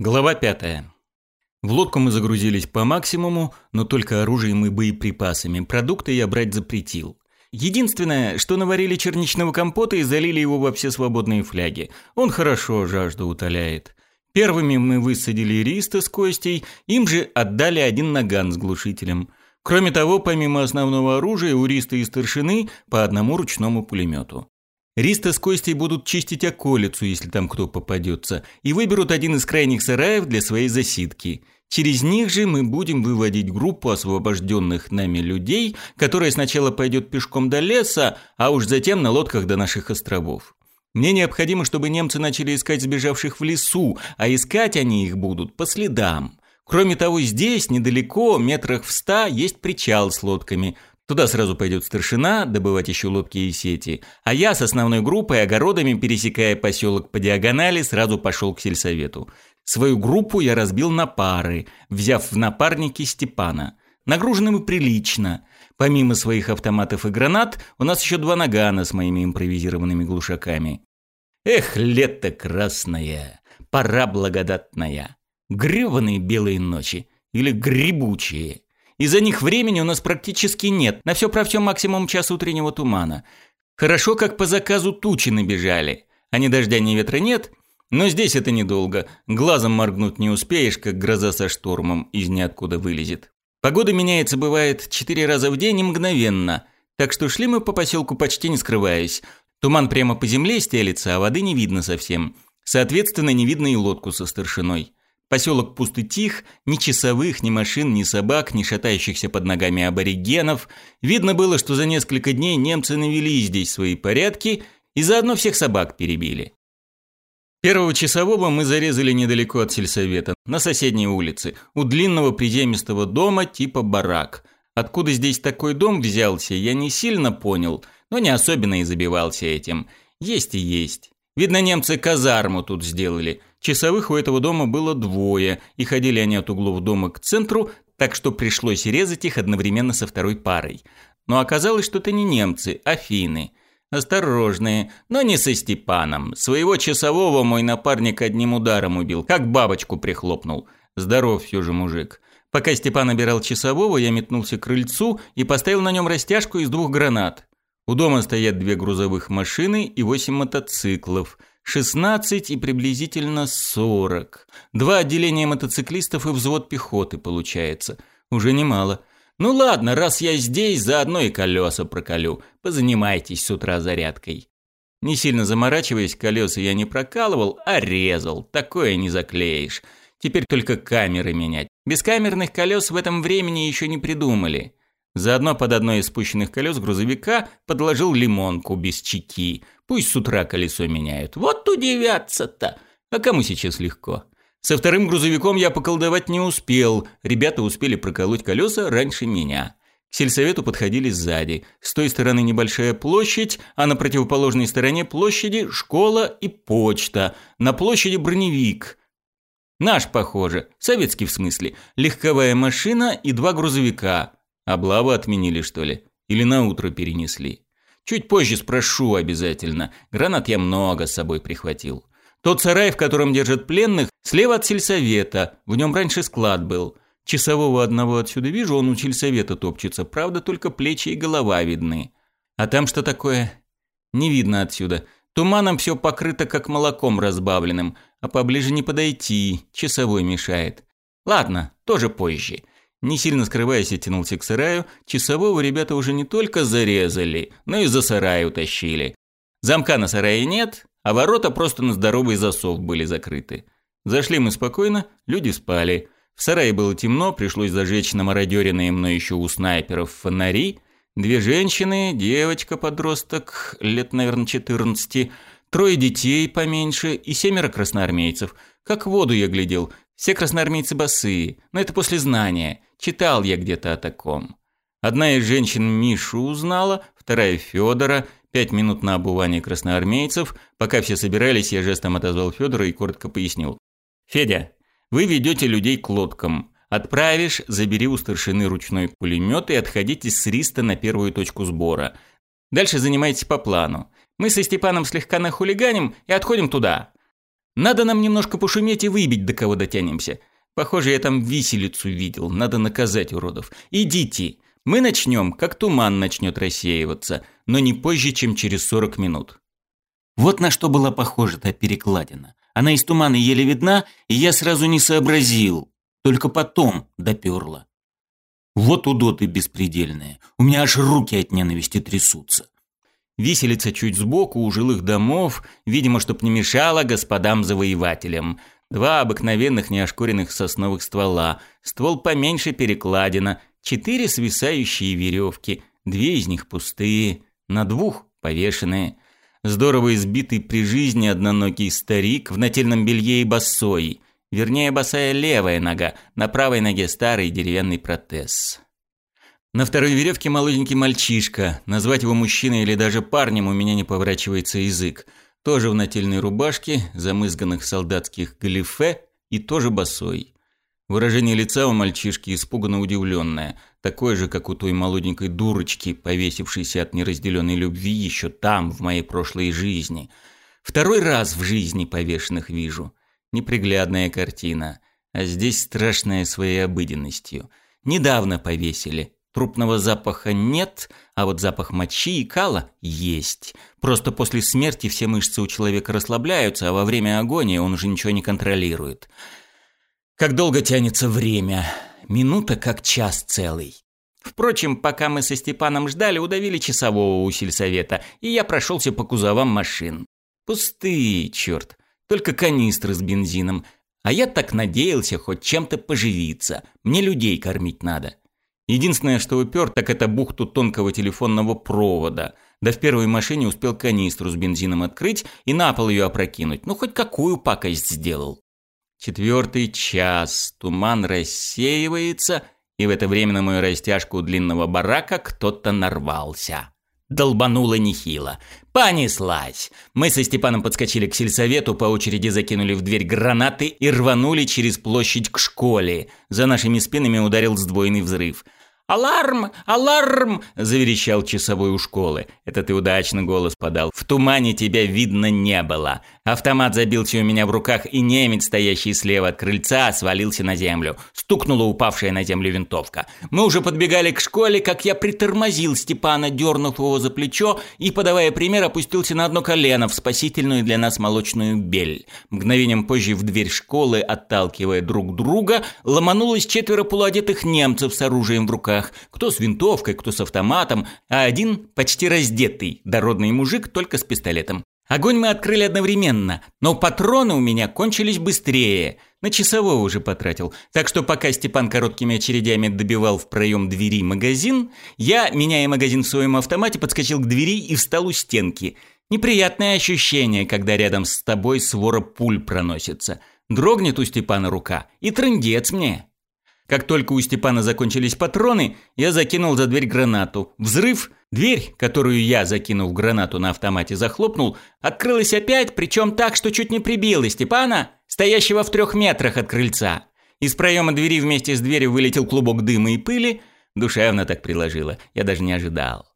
Глава 5. В лодку мы загрузились по максимуму, но только оружием и боеприпасами. Продукты я брать запретил. Единственное, что наварили черничного компота и залили его во все свободные фляги. Он хорошо жажду утоляет. Первыми мы высадили Риста с Костей, им же отдали один наган с глушителем. Кроме того, помимо основного оружия, у Риста и старшины по одному ручному пулемету. Риста с Костей будут чистить околицу, если там кто попадется, и выберут один из крайних сараев для своей засидки. Через них же мы будем выводить группу освобожденных нами людей, которая сначала пойдет пешком до леса, а уж затем на лодках до наших островов. Мне необходимо, чтобы немцы начали искать сбежавших в лесу, а искать они их будут по следам. Кроме того, здесь, недалеко, метрах в ста, есть причал с лодками. Туда сразу пойдет старшина добывать еще лодки и сети, а я с основной группой огородами, пересекая поселок по диагонали, сразу пошел к сельсовету. Свою группу я разбил на пары, взяв в напарники Степана. Нагружены мы прилично. Помимо своих автоматов и гранат, у нас еще два нагана с моими импровизированными глушаками. Эх, лето красное, пора благодатная. Грёбаные белые ночи или грибучие. Из-за них времени у нас практически нет. На все про все максимум час утреннего тумана. Хорошо, как по заказу тучи набежали. А ни дождя, ни ветра нет. Но здесь это недолго. Глазом моргнуть не успеешь, как гроза со штормом из ниоткуда вылезет. Погода меняется, бывает, четыре раза в день и мгновенно. Так что шли мы по поселку почти не скрываясь. Туман прямо по земле стелится, а воды не видно совсем. Соответственно, не видно и лодку со старшиной. Поселок пуст и тих, ни часовых, ни машин, ни собак, ни шатающихся под ногами аборигенов. Видно было, что за несколько дней немцы навели здесь свои порядки и заодно всех собак перебили. Первого часового мы зарезали недалеко от сельсовета, на соседней улице, у длинного приземистого дома типа барак. Откуда здесь такой дом взялся, я не сильно понял, но не особенно и забивался этим. Есть и есть. Видно, немцы казарму тут сделали. Часовых у этого дома было двое, и ходили они от углов дома к центру, так что пришлось резать их одновременно со второй парой. Но оказалось, что это не немцы, а финны. Осторожные, но не со Степаном. Своего часового мой напарник одним ударом убил, как бабочку прихлопнул. Здоров все же мужик. Пока Степан набирал часового, я метнулся к крыльцу и поставил на нем растяжку из двух гранат. У дома стоят две грузовых машины и восемь мотоциклов, 16 и приблизительно 40. Два отделения мотоциклистов и взвод пехоты получается. Уже немало. Ну ладно, раз я здесь, заодно и колеса проколю. Позанимайтесь с утра зарядкой. Не сильно заморачиваясь, колеса я не прокалывал, а резал. Такое не заклеишь. Теперь только камеры менять. Бескамерных колес в этом времени еще не придумали. Заодно под одно из спущенных колес грузовика подложил лимонку без чеки. Пусть с утра колесо меняют. Вот удивятся-то! А кому сейчас легко? Со вторым грузовиком я поколдовать не успел. Ребята успели проколоть колеса раньше меня. К сельсовету подходили сзади. С той стороны небольшая площадь, а на противоположной стороне площади школа и почта. На площади броневик. Наш, похоже, советский в смысле. Легковая машина и два грузовика. Облаву отменили, что ли? Или на утро перенесли? Чуть позже спрошу обязательно. Гранат я много с собой прихватил. Тот сарай, в котором держат пленных, слева от сельсовета. В нем раньше склад был. Часового одного отсюда вижу, он у сельсовета топчется. Правда, только плечи и голова видны. А там что такое? Не видно отсюда. Туманом все покрыто, как молоком разбавленным. А поближе не подойти, часовой мешает. Ладно, тоже позже. Не сильно скрываясь, я тянулся к сараю. Часового ребята уже не только зарезали, но и за сарай утащили. Замка на сарае нет, а ворота просто на здоровый засов были закрыты. Зашли мы спокойно, люди спали. В сарае было темно, пришлось зажечь на мародеренные мной еще у снайперов фонари. Две женщины, девочка-подросток, лет, наверное, 14, трое детей поменьше и семеро красноармейцев. Как в воду я глядел, все красноармейцы босые, но это после знания. Читал я где-то о таком. Одна из женщин Мишу узнала, вторая – Федора. Пять минут на обувание красноармейцев. Пока все собирались, я жестом отозвал Федора и коротко пояснил. «Федя, вы ведете людей к лодкам. Отправишь, забери у старшины ручной пулемет и отходите с Риста на первую точку сбора. Дальше занимайтесь по плану. Мы со Степаном слегка нахулиганим и отходим туда. Надо нам немножко пошуметь и выбить, до кого дотянемся. Похоже, я там виселицу видел, надо наказать уродов. Идите. Мы начнем, как туман начнет рассеиваться, но не позже, чем через 40 минут. Вот на что была похожа та перекладина. Она из тумана еле видна, и я сразу не сообразил. Только потом доперла. Вот удоты беспредельные. У меня аж руки от ненависти трясутся. Виселица чуть сбоку у жилых домов, видимо, чтоб не мешала господам-завоевателям – два обыкновенных неошкуренных сосновых ствола, ствол поменьше перекладина, четыре свисающие веревки, две из них пустые, на двух повешенные. Здорово избитый при жизни одноногий старик в нательном белье и босой, вернее босая левая нога, на правой ноге старый деревянный протез. На второй веревке молоденький мальчишка, назвать его мужчиной или даже парнем у меня не поворачивается язык – тоже в нательной рубашке, замызганных солдатских галифе и тоже босой. Выражение лица у мальчишки испуганно удивленное, такое же, как у той молоденькой дурочки, повесившейся от неразделенной любви еще там, в моей прошлой жизни. Второй раз в жизни повешенных вижу. Неприглядная картина, а здесь страшная своей обыденностью. Недавно повесили, Трупного запаха нет, а вот запах мочи и кала есть. Просто после смерти все мышцы у человека расслабляются, а во время агонии он уже ничего не контролирует. Как долго тянется время? Минута как час целый. Впрочем, пока мы со Степаном ждали, удавили часового у сельсовета, и я прошелся по кузовам машин. Пустые, черт. Только канистры с бензином. А я так надеялся хоть чем-то поживиться. Мне людей кормить надо. Единственное, что упер, так это бухту тонкого телефонного провода. Да в первой машине успел канистру с бензином открыть и на пол ее опрокинуть. Ну, хоть какую пакость сделал. Четвертый час. Туман рассеивается, и в это время на мою растяжку у длинного барака кто-то нарвался. Долбануло нехило. Понеслась. Мы со Степаном подскочили к сельсовету, по очереди закинули в дверь гранаты и рванули через площадь к школе. За нашими спинами ударил сдвоенный взрыв – «Аларм! Аларм!» – заверещал часовой у школы. Это ты удачно голос подал. В тумане тебя видно не было. Автомат забился у меня в руках, и немец, стоящий слева от крыльца, свалился на землю. Стукнула упавшая на землю винтовка. Мы уже подбегали к школе, как я притормозил Степана, дернув его за плечо, и, подавая пример, опустился на одно колено в спасительную для нас молочную бель. Мгновением позже в дверь школы, отталкивая друг друга, ломанулось четверо полуодетых немцев с оружием в руках руках, кто с винтовкой, кто с автоматом, а один почти раздетый, дородный мужик только с пистолетом. Огонь мы открыли одновременно, но патроны у меня кончились быстрее. На часового уже потратил. Так что пока Степан короткими очередями добивал в проем двери магазин, я, меняя магазин в своем автомате, подскочил к двери и встал у стенки. Неприятное ощущение, когда рядом с тобой свора пуль проносится. Дрогнет у Степана рука, и трындец мне. Как только у Степана закончились патроны, я закинул за дверь гранату. Взрыв, дверь, которую я, закинув гранату на автомате, захлопнул, открылась опять, причем так, что чуть не прибила Степана, стоящего в трех метрах от крыльца. Из проема двери вместе с дверью вылетел клубок дыма и пыли. Душевно так приложило, я даже не ожидал.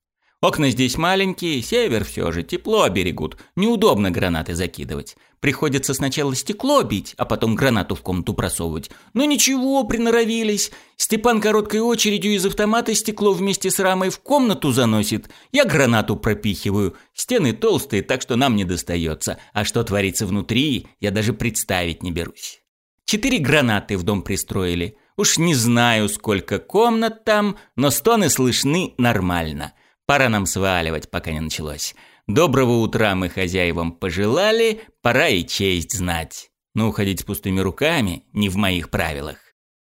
Окна здесь маленькие, север все же, тепло оберегут. Неудобно гранаты закидывать. Приходится сначала стекло бить, а потом гранату в комнату просовывать. Но ничего, приноровились. Степан короткой очередью из автомата стекло вместе с рамой в комнату заносит. Я гранату пропихиваю. Стены толстые, так что нам не достается. А что творится внутри, я даже представить не берусь. Четыре гранаты в дом пристроили. Уж не знаю, сколько комнат там, но стоны слышны нормально. Пора нам сваливать, пока не началось. Доброго утра мы хозяевам пожелали, пора и честь знать. Но уходить с пустыми руками не в моих правилах.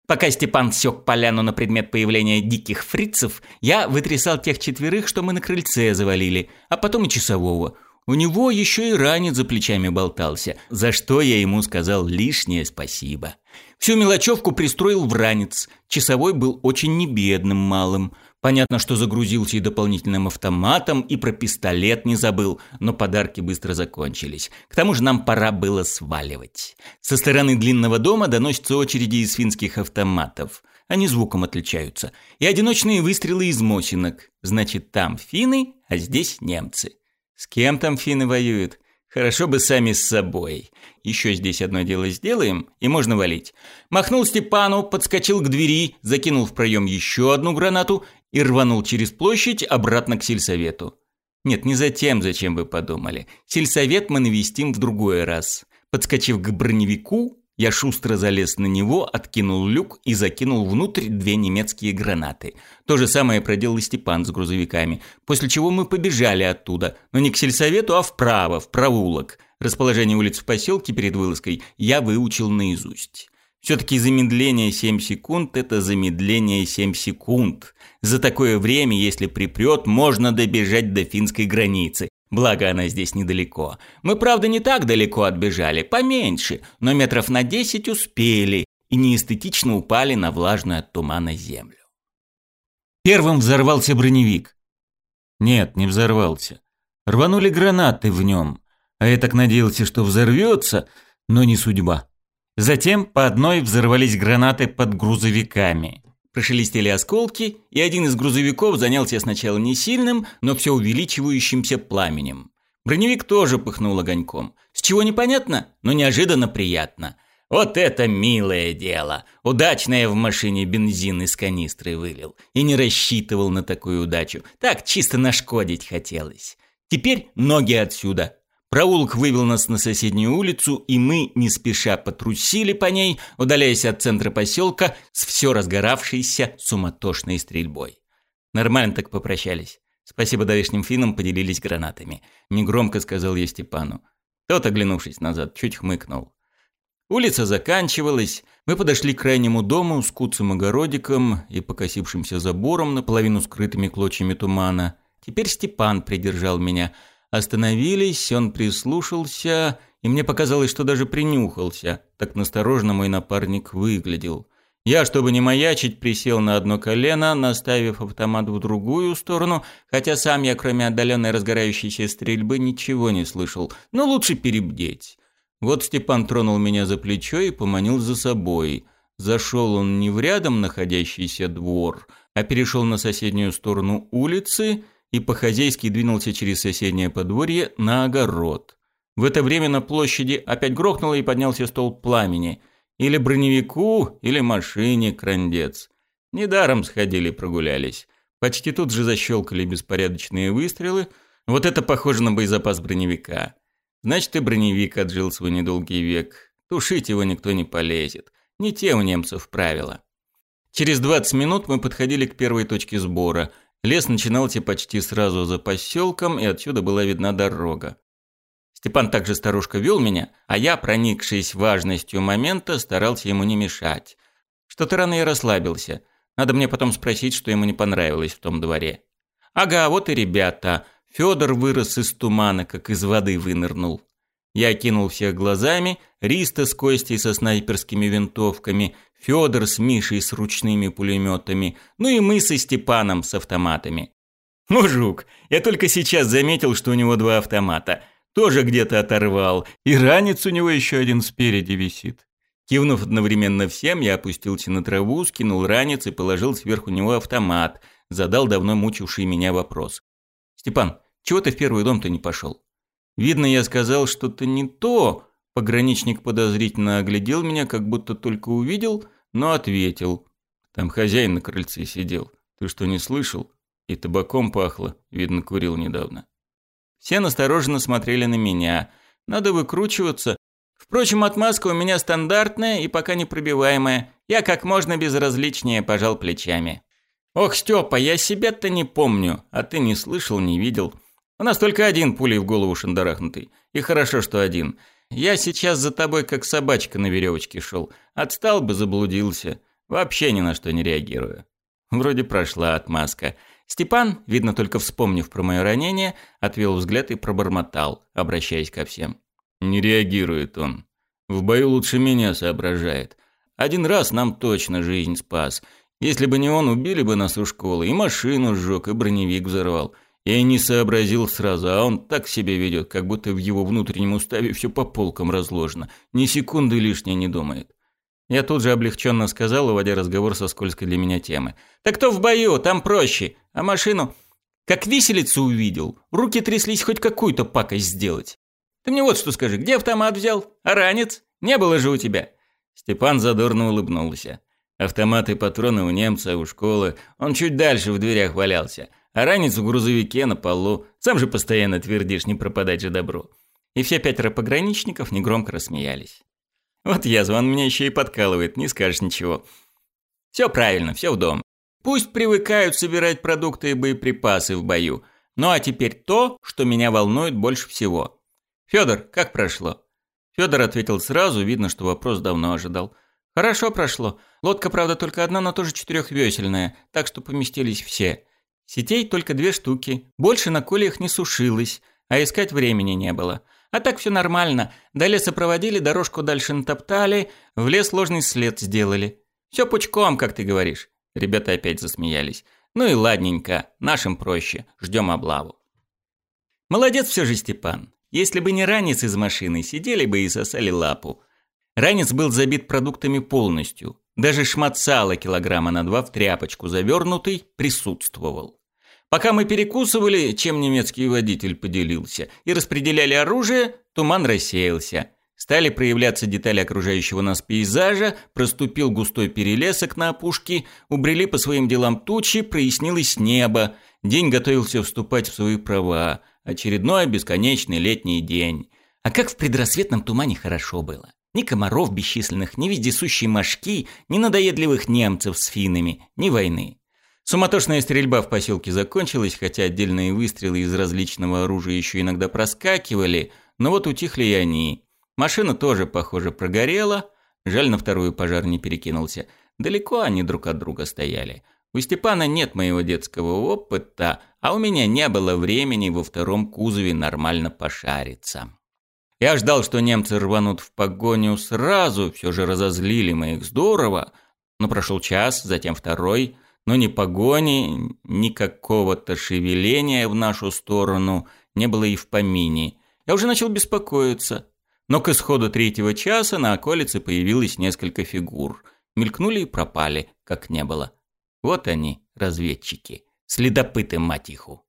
Пока Степан сёк поляну на предмет появления диких фрицев, я вытрясал тех четверых, что мы на крыльце завалили, а потом и часового. У него ещё и ранец за плечами болтался, за что я ему сказал лишнее спасибо. Всю мелочевку пристроил в ранец. Часовой был очень небедным малым. Понятно, что загрузился и дополнительным автоматом, и про пистолет не забыл, но подарки быстро закончились. К тому же нам пора было сваливать. Со стороны длинного дома доносятся очереди из финских автоматов. Они звуком отличаются. И одиночные выстрелы из мосинок. Значит, там финны, а здесь немцы. С кем там финны воюют? Хорошо бы сами с собой. Еще здесь одно дело сделаем, и можно валить. Махнул Степану, подскочил к двери, закинул в проем еще одну гранату и рванул через площадь обратно к сельсовету. Нет, не за тем, зачем вы подумали. Сельсовет мы навестим в другой раз. Подскочив к броневику, я шустро залез на него, откинул люк и закинул внутрь две немецкие гранаты. То же самое проделал и Степан с грузовиками, после чего мы побежали оттуда, но не к сельсовету, а вправо, в проулок. Расположение улиц в поселке перед вылазкой я выучил наизусть. Все-таки замедление 7 секунд – это замедление 7 секунд. За такое время, если припрет, можно добежать до финской границы. Благо она здесь недалеко. Мы, правда, не так далеко отбежали, поменьше, но метров на десять успели и неэстетично упали на влажную от тумана землю. Первым взорвался броневик. Нет, не взорвался. Рванули гранаты в нем. А я так надеялся, что взорвётся, но не судьба. Затем по одной взорвались гранаты под грузовиками. Прошелестели осколки, и один из грузовиков занялся сначала не сильным, но все увеличивающимся пламенем. Броневик тоже пыхнул огоньком. С чего непонятно, но неожиданно приятно. Вот это милое дело! Удачное в машине бензин из канистры вылил. И не рассчитывал на такую удачу. Так чисто нашкодить хотелось. Теперь ноги отсюда, Проулок вывел нас на соседнюю улицу, и мы не спеша потрусили по ней, удаляясь от центра поселка с все разгоравшейся суматошной стрельбой. Нормально так попрощались. Спасибо давешним финам, поделились гранатами. Негромко сказал я Степану. Тот, оглянувшись назад, чуть хмыкнул. Улица заканчивалась. Мы подошли к крайнему дому с куцым огородиком и покосившимся забором, наполовину скрытыми клочьями тумана. Теперь Степан придержал меня – Остановились, он прислушался, и мне показалось, что даже принюхался. Так насторожно мой напарник выглядел. Я, чтобы не маячить, присел на одно колено, наставив автомат в другую сторону, хотя сам я, кроме отдаленной разгорающейся стрельбы, ничего не слышал. Но лучше перебдеть. Вот Степан тронул меня за плечо и поманил за собой. Зашел он не в рядом находящийся двор, а перешел на соседнюю сторону улицы и по-хозяйски двинулся через соседнее подворье на огород. В это время на площади опять грохнуло и поднялся стол пламени. Или броневику, или машине крандец. Недаром сходили прогулялись. Почти тут же защелкали беспорядочные выстрелы. Вот это похоже на боезапас броневика. Значит, и броневик отжил свой недолгий век. Тушить его никто не полезет. Не те у немцев правила. Через 20 минут мы подходили к первой точке сбора – Лес начинался почти сразу за поселком, и отсюда была видна дорога. Степан также старушка вел меня, а я, проникшись важностью момента, старался ему не мешать. Что-то рано я расслабился. Надо мне потом спросить, что ему не понравилось в том дворе. Ага, вот и ребята. Федор вырос из тумана, как из воды вынырнул. Я окинул всех глазами, Риста с Костей со снайперскими винтовками, Федор с Мишей с ручными пулеметами, ну и мы со Степаном с автоматами. Мужик, я только сейчас заметил, что у него два автомата. Тоже где-то оторвал, и ранец у него еще один спереди висит. Кивнув одновременно всем, я опустился на траву, скинул ранец и положил сверху него автомат. Задал давно мучивший меня вопрос. «Степан, чего ты в первый дом-то не пошел?» «Видно, я сказал что-то не то, Пограничник подозрительно оглядел меня, как будто только увидел, но ответил. Там хозяин на крыльце сидел. Ты что, не слышал? И табаком пахло. Видно, курил недавно. Все настороженно смотрели на меня. Надо выкручиваться. Впрочем, отмазка у меня стандартная и пока непробиваемая. Я как можно безразличнее пожал плечами. «Ох, Степа, я себя-то не помню, а ты не слышал, не видел. У нас только один пулей в голову шандарахнутый. И хорошо, что один. Я сейчас за тобой как собачка на веревочке шел. Отстал бы, заблудился. Вообще ни на что не реагирую. Вроде прошла отмазка. Степан, видно только вспомнив про мое ранение, отвел взгляд и пробормотал, обращаясь ко всем. Не реагирует он. В бою лучше меня соображает. Один раз нам точно жизнь спас. Если бы не он, убили бы нас у школы, и машину сжег, и броневик взорвал. Я не сообразил сразу, а он так себя ведет, как будто в его внутреннем уставе все по полкам разложено. Ни секунды лишней не думает. Я тут же облегченно сказал, уводя разговор со скользкой для меня темы. «Так кто в бою? Там проще. А машину...» «Как виселицу увидел. Руки тряслись хоть какую-то пакость сделать. Ты мне вот что скажи, где автомат взял? А ранец? Не было же у тебя». Степан задорно улыбнулся. Автоматы и патроны у немца, у школы. Он чуть дальше в дверях валялся а ранец в грузовике на полу. Сам же постоянно твердишь, не пропадать же добро. И все пятеро пограничников негромко рассмеялись. «Вот язва, он меня еще и подкалывает, не скажешь ничего». «Все правильно, все в дом. Пусть привыкают собирать продукты и боеприпасы в бою. Ну а теперь то, что меня волнует больше всего. Федор, как прошло? Федор ответил сразу, видно, что вопрос давно ожидал. Хорошо прошло. Лодка, правда, только одна, но тоже четырехвесельная, так что поместились все. Сетей только две штуки, больше на колях не сушилось, а искать времени не было. А так все нормально, Далее сопроводили дорожку дальше натоптали, в лес сложный след сделали. Все пучком, как ты говоришь. Ребята опять засмеялись. Ну и ладненько, нашим проще, ждем облаву. Молодец все же Степан. Если бы не ранец из машины, сидели бы и сосали лапу. Ранец был забит продуктами полностью. Даже шмат сала килограмма на два в тряпочку завернутый присутствовал. Пока мы перекусывали, чем немецкий водитель поделился, и распределяли оружие, туман рассеялся. Стали проявляться детали окружающего нас пейзажа, проступил густой перелесок на опушке, убрели по своим делам тучи, прояснилось небо. День готовился вступать в свои права. Очередной бесконечный летний день. А как в предрассветном тумане хорошо было. Ни комаров бесчисленных, ни вездесущей мошки, ни надоедливых немцев с финами, ни войны. Суматошная стрельба в поселке закончилась, хотя отдельные выстрелы из различного оружия еще иногда проскакивали, но вот утихли и они. Машина тоже, похоже, прогорела. Жаль, на вторую пожар не перекинулся. Далеко они друг от друга стояли. У Степана нет моего детского опыта, а у меня не было времени во втором кузове нормально пошариться. Я ждал, что немцы рванут в погоню сразу, все же разозлили мы их здорово. Но прошел час, затем второй, но ни погони, ни какого-то шевеления в нашу сторону не было и в помине. Я уже начал беспокоиться. Но к исходу третьего часа на околице появилось несколько фигур. Мелькнули и пропали, как не было. Вот они, разведчики. Следопыты, Матиху.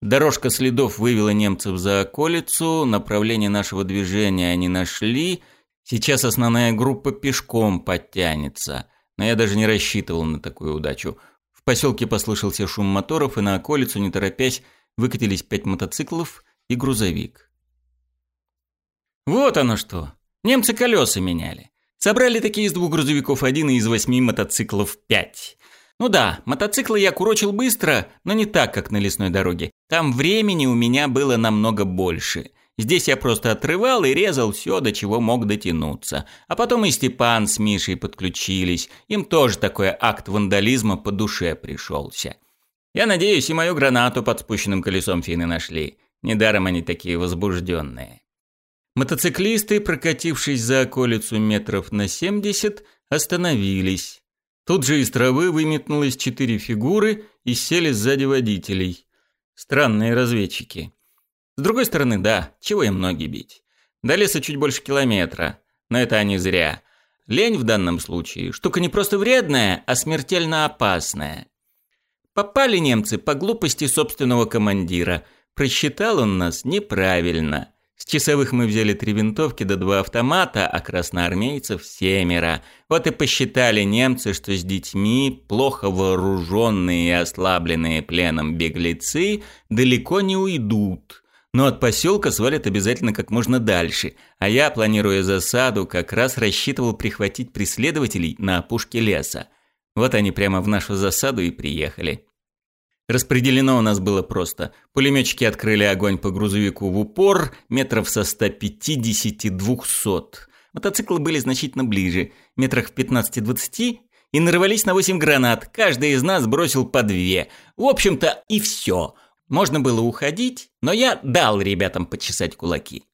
Дорожка следов вывела немцев за околицу, направление нашего движения они нашли. Сейчас основная группа пешком подтянется. Но я даже не рассчитывал на такую удачу. В поселке послышался шум моторов, и на околицу, не торопясь, выкатились пять мотоциклов и грузовик. Вот оно что! Немцы колеса меняли. Собрали такие из двух грузовиков один и из восьми мотоциклов пять. Ну да, мотоциклы я курочил быстро, но не так, как на лесной дороге. Там времени у меня было намного больше. Здесь я просто отрывал и резал все, до чего мог дотянуться. А потом и Степан с Мишей подключились. Им тоже такой акт вандализма по душе пришелся. Я надеюсь, и мою гранату под спущенным колесом финны нашли. Недаром они такие возбужденные. Мотоциклисты, прокатившись за околицу метров на 70, остановились. Тут же из травы выметнулось четыре фигуры и сели сзади водителей. Странные разведчики. С другой стороны, да, чего им ноги бить. До леса чуть больше километра, но это они зря. Лень в данном случае – штука не просто вредная, а смертельно опасная. Попали немцы по глупости собственного командира. Просчитал он нас неправильно. С часовых мы взяли три винтовки до да два автомата, а красноармейцев семеро. Вот и посчитали немцы, что с детьми плохо вооруженные и ослабленные пленом беглецы далеко не уйдут. Но от поселка свалят обязательно как можно дальше. А я, планируя засаду, как раз рассчитывал прихватить преследователей на опушке леса. Вот они прямо в нашу засаду и приехали. Распределено у нас было просто. Пулеметчики открыли огонь по грузовику в упор, метров со 150-200. Мотоциклы были значительно ближе, метрах в 15-20, и нарвались на 8 гранат. Каждый из нас бросил по две. В общем-то, и все. Можно было уходить, но я дал ребятам почесать кулаки.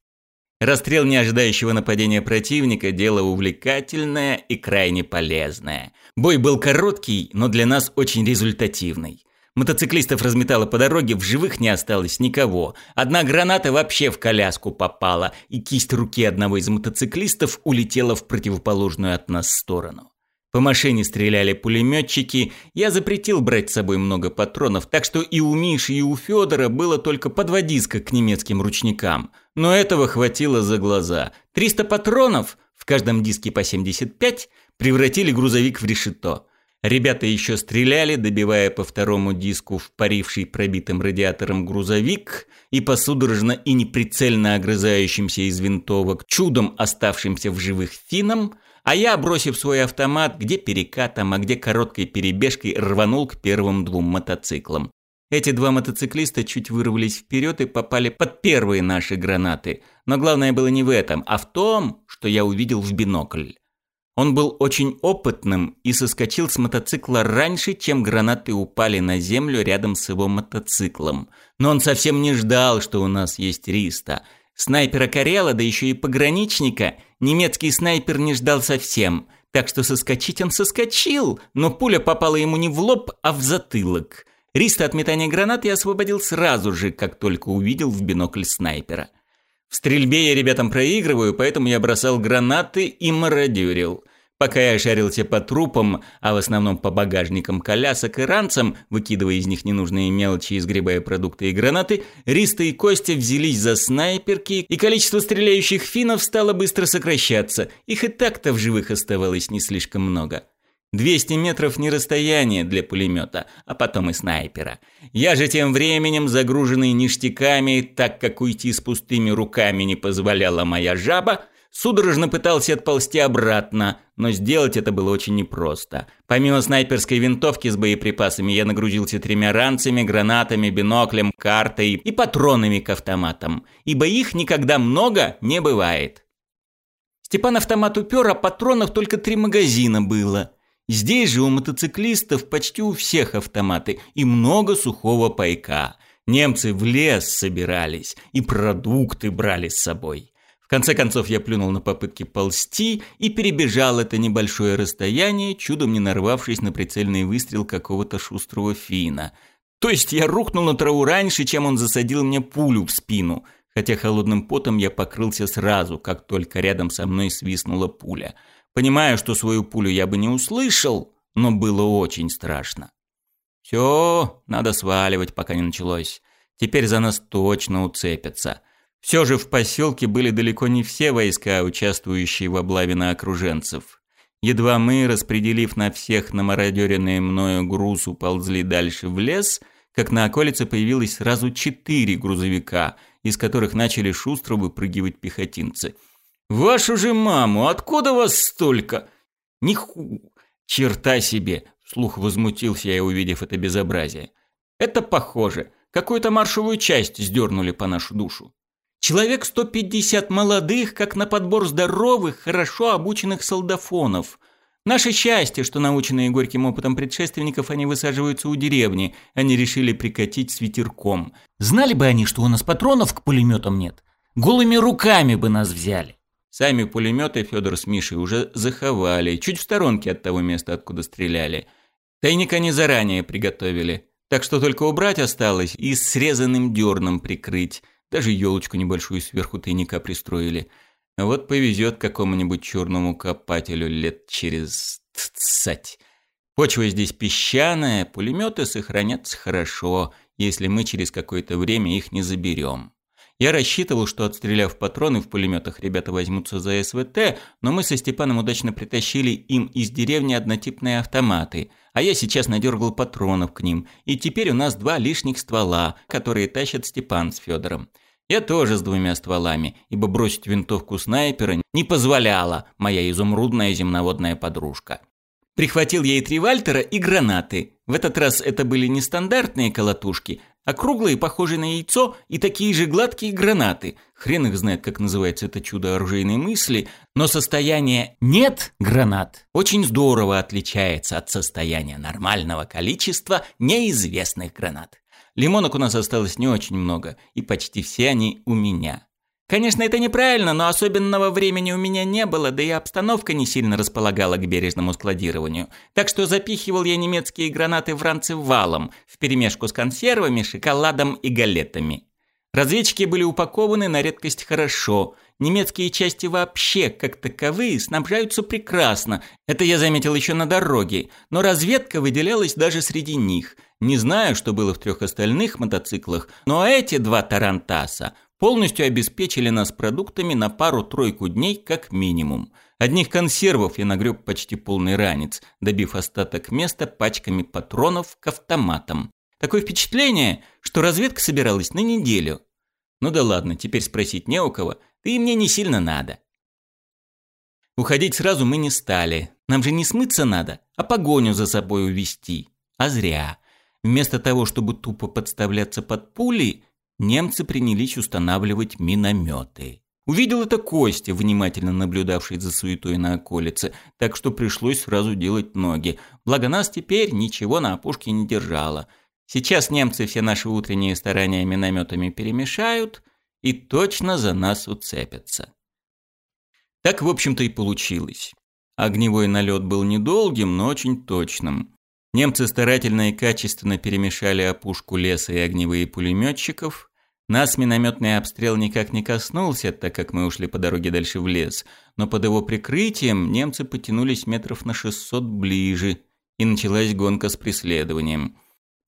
Расстрел неожидающего нападения противника – дело увлекательное и крайне полезное. Бой был короткий, но для нас очень результативный. Мотоциклистов разметало по дороге, в живых не осталось никого. Одна граната вообще в коляску попала, и кисть руки одного из мотоциклистов улетела в противоположную от нас сторону. По машине стреляли пулеметчики. Я запретил брать с собой много патронов, так что и у Миши, и у Федора было только по два диска к немецким ручникам. Но этого хватило за глаза. 300 патронов, в каждом диске по 75, превратили грузовик в решето. Ребята еще стреляли, добивая по второму диску впаривший пробитым радиатором грузовик и посудорожно и неприцельно огрызающимся из винтовок чудом оставшимся в живых финам, а я, бросив свой автомат, где перекатом, а где короткой перебежкой, рванул к первым двум мотоциклам. Эти два мотоциклиста чуть вырвались вперед и попали под первые наши гранаты. Но главное было не в этом, а в том, что я увидел в бинокль. Он был очень опытным и соскочил с мотоцикла раньше, чем гранаты упали на землю рядом с его мотоциклом. Но он совсем не ждал, что у нас есть Риста. Снайпера Карела, да еще и пограничника, немецкий снайпер не ждал совсем. Так что соскочить он соскочил, но пуля попала ему не в лоб, а в затылок. Риста от метания гранат я освободил сразу же, как только увидел в бинокль снайпера. В стрельбе я ребятам проигрываю, поэтому я бросал гранаты и мародерил. Пока я шарился по трупам, а в основном по багажникам колясок и ранцам, выкидывая из них ненужные мелочи, изгребая продукты и гранаты, Риста и Костя взялись за снайперки, и количество стреляющих финнов стало быстро сокращаться. Их и так-то в живых оставалось не слишком много. 200 метров не расстояние для пулемета, а потом и снайпера. Я же тем временем, загруженный ништяками, так как уйти с пустыми руками не позволяла моя жаба, судорожно пытался отползти обратно, но сделать это было очень непросто. Помимо снайперской винтовки с боеприпасами, я нагрузился тремя ранцами, гранатами, биноклем, картой и патронами к автоматам, ибо их никогда много не бывает. Степан автомат упер, а патронов только три магазина было. Здесь же у мотоциклистов почти у всех автоматы и много сухого пайка. Немцы в лес собирались и продукты брали с собой. В конце концов я плюнул на попытки ползти и перебежал это небольшое расстояние, чудом не нарвавшись на прицельный выстрел какого-то шустрого финна. То есть я рухнул на траву раньше, чем он засадил мне пулю в спину, хотя холодным потом я покрылся сразу, как только рядом со мной свистнула пуля – Понимаю, что свою пулю я бы не услышал, но было очень страшно. Все, надо сваливать, пока не началось. Теперь за нас точно уцепятся. Все же в поселке были далеко не все войска, участвующие в облаве на окруженцев. Едва мы, распределив на всех намародеренные мною груз, уползли дальше в лес, как на околице появилось сразу четыре грузовика, из которых начали шустро выпрыгивать пехотинцы – Вашу же маму, откуда вас столько? Ниху... Черта себе, Слух возмутился я, увидев это безобразие. Это похоже, какую-то маршевую часть сдернули по нашу душу. Человек 150 молодых, как на подбор здоровых, хорошо обученных солдафонов. Наше счастье, что наученные горьким опытом предшественников они высаживаются у деревни, они решили прикатить с ветерком. Знали бы они, что у нас патронов к пулеметам нет, голыми руками бы нас взяли. Сами пулеметы Федор с Мишей уже заховали, чуть в сторонке от того места, откуда стреляли. Тайник они заранее приготовили, так что только убрать осталось и срезанным дерном прикрыть. Даже елочку небольшую сверху тайника пристроили. Вот повезет какому-нибудь черному копателю лет через тцать. Почва здесь песчаная, пулеметы сохранятся хорошо, если мы через какое-то время их не заберем. Я рассчитывал, что отстреляв патроны в пулеметах, ребята возьмутся за СВТ, но мы со Степаном удачно притащили им из деревни однотипные автоматы, а я сейчас надергал патронов к ним, и теперь у нас два лишних ствола, которые тащат Степан с Федором. Я тоже с двумя стволами, ибо бросить винтовку снайпера не позволяла моя изумрудная земноводная подружка. Прихватил я и три Вальтера, и гранаты. В этот раз это были не стандартные колотушки, Округлые, похожие на яйцо, и такие же гладкие гранаты. Хрен их знает, как называется это чудо оружейной мысли, но состояние «нет гранат» очень здорово отличается от состояния нормального количества неизвестных гранат. Лимонок у нас осталось не очень много, и почти все они у меня. Конечно, это неправильно, но особенного времени у меня не было, да и обстановка не сильно располагала к бережному складированию. Так что запихивал я немецкие гранаты в ранцы валом, вперемешку с консервами, шоколадом и галетами. Разведчики были упакованы на редкость хорошо. Немецкие части вообще, как таковые, снабжаются прекрасно. Это я заметил еще на дороге. Но разведка выделялась даже среди них. Не знаю, что было в трех остальных мотоциклах, но эти два тарантаса полностью обеспечили нас продуктами на пару-тройку дней как минимум. Одних консервов я нагреб почти полный ранец, добив остаток места пачками патронов к автоматам. Такое впечатление, что разведка собиралась на неделю. Ну да ладно, теперь спросить не у кого, да и мне не сильно надо. Уходить сразу мы не стали. Нам же не смыться надо, а погоню за собой увести. А зря. Вместо того, чтобы тупо подставляться под пули, немцы принялись устанавливать минометы. Увидел это Костя, внимательно наблюдавший за суетой на околице, так что пришлось сразу делать ноги. Благо нас теперь ничего на опушке не держало. Сейчас немцы все наши утренние старания минометами перемешают и точно за нас уцепятся. Так, в общем-то, и получилось. Огневой налет был недолгим, но очень точным. Немцы старательно и качественно перемешали опушку леса и огневые пулеметчиков. Нас минометный обстрел никак не коснулся, так как мы ушли по дороге дальше в лес, но под его прикрытием немцы потянулись метров на 600 ближе, и началась гонка с преследованием.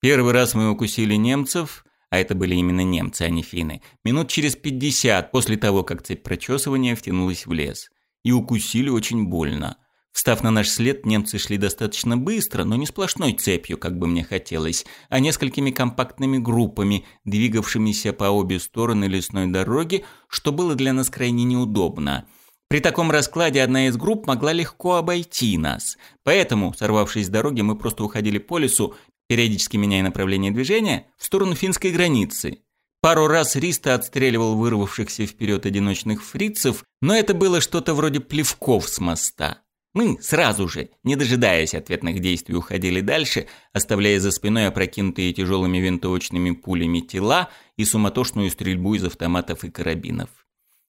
Первый раз мы укусили немцев, а это были именно немцы, а не финны, минут через 50 после того, как цепь прочесывания втянулась в лес. И укусили очень больно – Встав на наш след, немцы шли достаточно быстро, но не сплошной цепью, как бы мне хотелось, а несколькими компактными группами, двигавшимися по обе стороны лесной дороги, что было для нас крайне неудобно. При таком раскладе одна из групп могла легко обойти нас. Поэтому, сорвавшись с дороги, мы просто уходили по лесу, периодически меняя направление движения, в сторону финской границы. Пару раз Риста отстреливал вырвавшихся вперед одиночных фрицев, но это было что-то вроде плевков с моста. Мы сразу же, не дожидаясь ответных действий, уходили дальше, оставляя за спиной опрокинутые тяжелыми винтовочными пулями тела и суматошную стрельбу из автоматов и карабинов.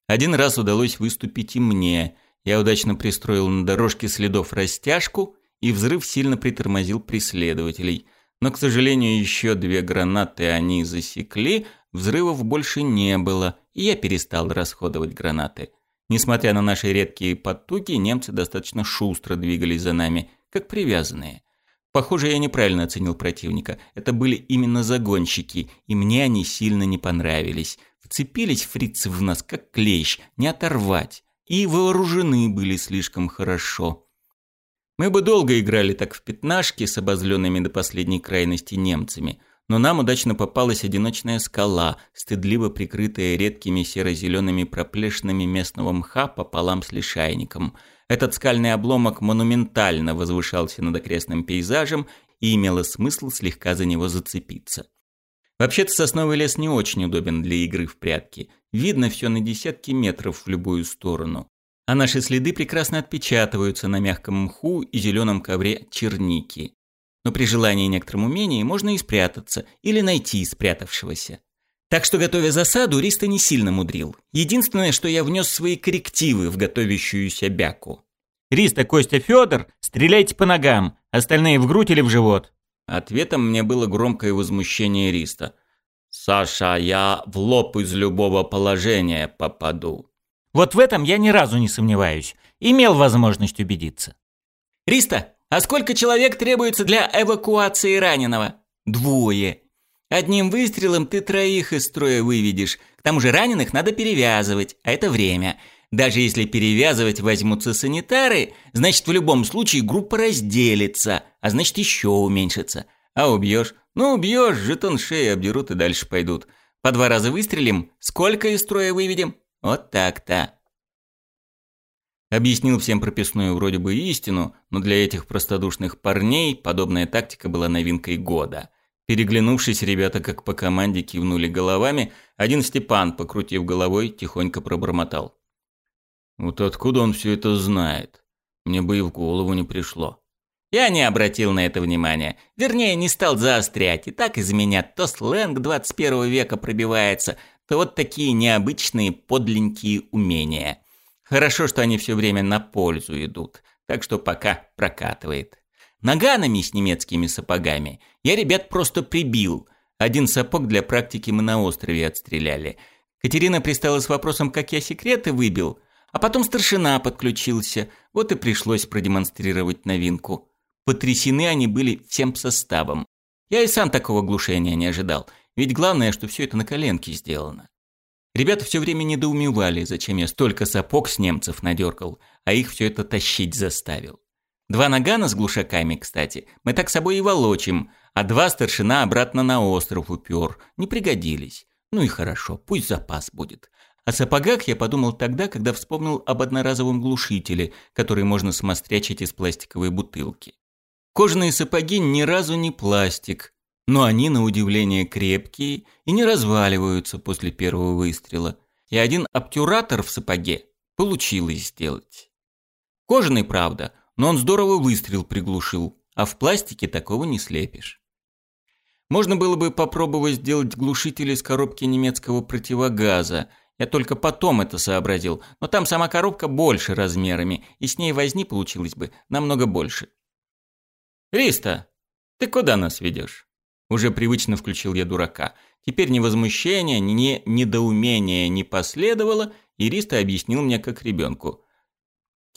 Один раз удалось выступить и мне. Я удачно пристроил на дорожке следов растяжку, и взрыв сильно притормозил преследователей. Но, к сожалению, еще две гранаты они засекли, взрывов больше не было, и я перестал расходовать гранаты – Несмотря на наши редкие подтуки, немцы достаточно шустро двигались за нами, как привязанные. Похоже, я неправильно оценил противника. Это были именно загонщики, и мне они сильно не понравились. Вцепились фрицы в нас, как клещ, не оторвать. И вооружены были слишком хорошо. Мы бы долго играли так в пятнашки с обозленными до последней крайности немцами но нам удачно попалась одиночная скала, стыдливо прикрытая редкими серо-зелеными проплешинами местного мха пополам с лишайником. Этот скальный обломок монументально возвышался над окрестным пейзажем и имело смысл слегка за него зацепиться. Вообще-то сосновый лес не очень удобен для игры в прятки. Видно все на десятки метров в любую сторону. А наши следы прекрасно отпечатываются на мягком мху и зеленом ковре черники но при желании и некотором умении можно и спрятаться, или найти спрятавшегося. Так что, готовя засаду, Риста не сильно мудрил. Единственное, что я внес свои коррективы в готовящуюся бяку. «Риста, Костя, Федор, стреляйте по ногам, остальные в грудь или в живот». Ответом мне было громкое возмущение Риста. «Саша, я в лоб из любого положения попаду». Вот в этом я ни разу не сомневаюсь. Имел возможность убедиться. «Риста, а сколько человек требуется для эвакуации раненого? Двое. Одним выстрелом ты троих из строя выведешь. К тому же раненых надо перевязывать, а это время. Даже если перевязывать возьмутся санитары, значит в любом случае группа разделится, а значит еще уменьшится. А убьешь? Ну убьешь, жетон шеи обдерут и дальше пойдут. По два раза выстрелим, сколько из строя выведем? Вот так-то. Объяснил всем прописную вроде бы истину, но для этих простодушных парней подобная тактика была новинкой года. Переглянувшись, ребята как по команде кивнули головами, один Степан, покрутив головой, тихонько пробормотал. «Вот откуда он все это знает? Мне бы и в голову не пришло». Я не обратил на это внимания. Вернее, не стал заострять. И так из меня то сленг 21 века пробивается, то вот такие необычные подленькие умения. Хорошо, что они все время на пользу идут, так что пока прокатывает. Наганами с немецкими сапогами я ребят просто прибил. Один сапог для практики мы на острове отстреляли. Катерина пристала с вопросом, как я секреты выбил, а потом старшина подключился, вот и пришлось продемонстрировать новинку. Потрясены они были всем составом. Я и сам такого глушения не ожидал, ведь главное, что все это на коленке сделано. Ребята все время недоумевали, зачем я столько сапог с немцев надергал, а их все это тащить заставил. Два нагана с глушаками, кстати, мы так с собой и волочим, а два старшина обратно на остров упер, не пригодились. Ну и хорошо, пусть запас будет. О сапогах я подумал тогда, когда вспомнил об одноразовом глушителе, который можно смострячить из пластиковой бутылки. Кожаные сапоги ни разу не пластик, но они, на удивление, крепкие и не разваливаются после первого выстрела, и один обтюратор в сапоге получилось сделать. Кожаный, правда, но он здорово выстрел приглушил, а в пластике такого не слепишь. Можно было бы попробовать сделать глушитель из коробки немецкого противогаза. Я только потом это сообразил, но там сама коробка больше размерами, и с ней возни получилось бы намного больше. «Риста, ты куда нас ведешь?» Уже привычно включил я дурака. Теперь ни возмущения, ни недоумения не последовало, и Риста объяснил мне как ребенку.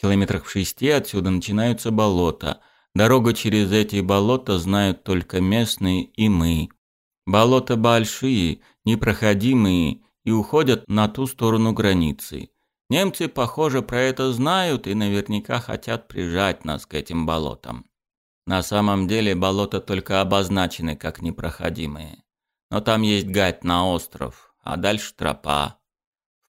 Километрах в шести отсюда начинаются болота. Дорогу через эти болота знают только местные и мы. Болота большие, непроходимые и уходят на ту сторону границы. Немцы, похоже, про это знают и наверняка хотят прижать нас к этим болотам. На самом деле болота только обозначены как непроходимые. Но там есть гать на остров, а дальше тропа.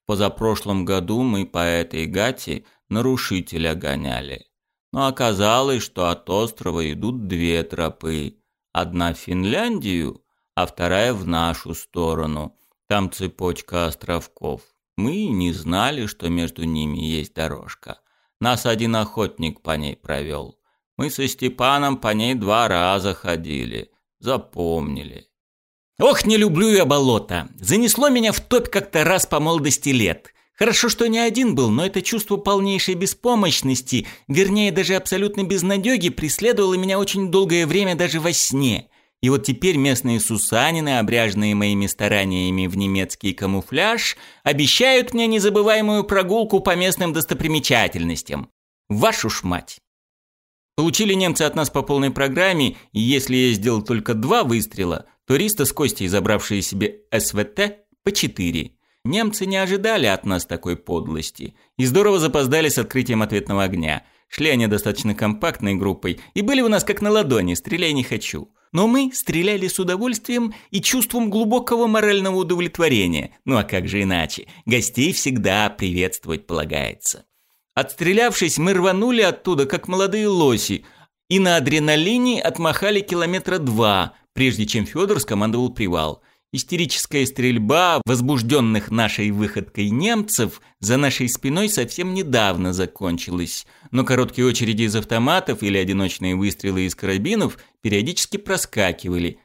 В позапрошлом году мы по этой гати нарушителя гоняли. Но оказалось, что от острова идут две тропы. Одна в Финляндию, а вторая в нашу сторону. Там цепочка островков. Мы не знали, что между ними есть дорожка. Нас один охотник по ней провел. Мы со Степаном по ней два раза ходили. Запомнили. Ох, не люблю я болото. Занесло меня в топь как-то раз по молодости лет. Хорошо, что не один был, но это чувство полнейшей беспомощности, вернее, даже абсолютной безнадёги, преследовало меня очень долгое время даже во сне. И вот теперь местные сусанины, обряженные моими стараниями в немецкий камуфляж, обещают мне незабываемую прогулку по местным достопримечательностям. Вашу ж мать! Получили немцы от нас по полной программе, и если я сделал только два выстрела, то Риста с Костей, забравшие себе СВТ, по четыре. Немцы не ожидали от нас такой подлости и здорово запоздали с открытием ответного огня. Шли они достаточно компактной группой и были у нас как на ладони «стреляй не хочу». Но мы стреляли с удовольствием и чувством глубокого морального удовлетворения. Ну а как же иначе? Гостей всегда приветствовать полагается. Отстрелявшись, мы рванули оттуда, как молодые лоси, и на адреналине отмахали километра два, прежде чем Федор скомандовал привал. Истерическая стрельба возбужденных нашей выходкой немцев за нашей спиной совсем недавно закончилась, но короткие очереди из автоматов или одиночные выстрелы из карабинов периодически проскакивали.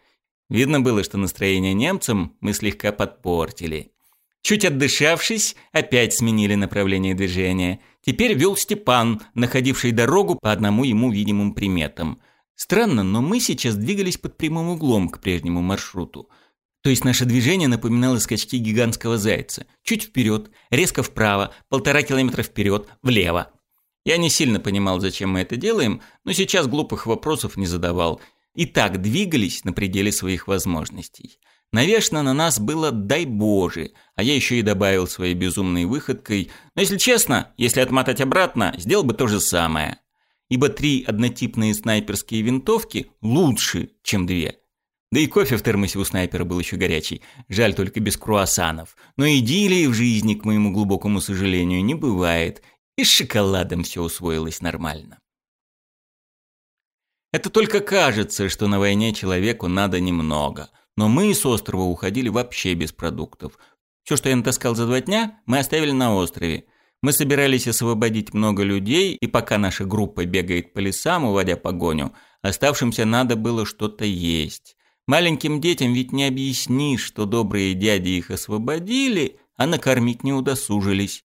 Видно было, что настроение немцам мы слегка подпортили. Чуть отдышавшись, опять сменили направление движения – Теперь вел Степан, находивший дорогу по одному ему видимым приметам. Странно, но мы сейчас двигались под прямым углом к прежнему маршруту. То есть наше движение напоминало скачки гигантского зайца. Чуть вперед, резко вправо, полтора километра вперед, влево. Я не сильно понимал, зачем мы это делаем, но сейчас глупых вопросов не задавал. И так двигались на пределе своих возможностей. Навешно на нас было «дай боже», а я еще и добавил своей безумной выходкой. Но если честно, если отмотать обратно, сделал бы то же самое. Ибо три однотипные снайперские винтовки лучше, чем две. Да и кофе в термосе у снайпера был еще горячий. Жаль только без круассанов. Но идиллии в жизни, к моему глубокому сожалению, не бывает. И с шоколадом все усвоилось нормально. Это только кажется, что на войне человеку надо немного – но мы с острова уходили вообще без продуктов. Все, что я натаскал за два дня, мы оставили на острове. Мы собирались освободить много людей, и пока наша группа бегает по лесам, уводя погоню, оставшимся надо было что-то есть. Маленьким детям ведь не объяснишь, что добрые дяди их освободили, а накормить не удосужились.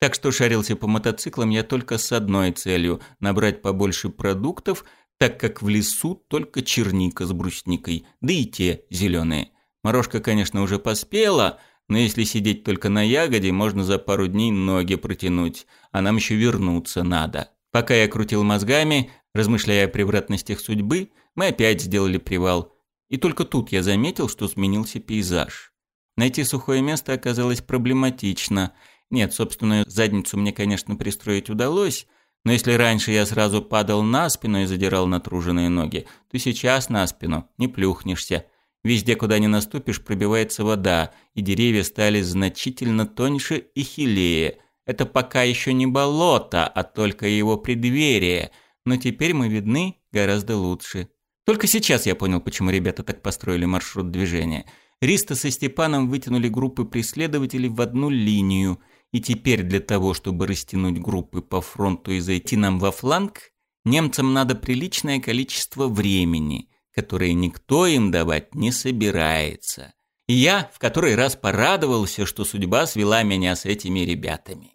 Так что шарился по мотоциклам я только с одной целью – набрать побольше продуктов – так как в лесу только черника с брусникой, да и те зеленые. Морожка, конечно, уже поспела, но если сидеть только на ягоде, можно за пару дней ноги протянуть, а нам еще вернуться надо. Пока я крутил мозгами, размышляя о превратностях судьбы, мы опять сделали привал. И только тут я заметил, что сменился пейзаж. Найти сухое место оказалось проблематично. Нет, собственную задницу мне, конечно, пристроить удалось – но если раньше я сразу падал на спину и задирал натруженные ноги, то сейчас на спину не плюхнешься. Везде, куда не наступишь, пробивается вода, и деревья стали значительно тоньше и хилее. Это пока еще не болото, а только его преддверие, но теперь мы видны гораздо лучше. Только сейчас я понял, почему ребята так построили маршрут движения. Риста со Степаном вытянули группы преследователей в одну линию – и теперь для того, чтобы растянуть группы по фронту и зайти нам во фланг, немцам надо приличное количество времени, которое никто им давать не собирается. И я в который раз порадовался, что судьба свела меня с этими ребятами.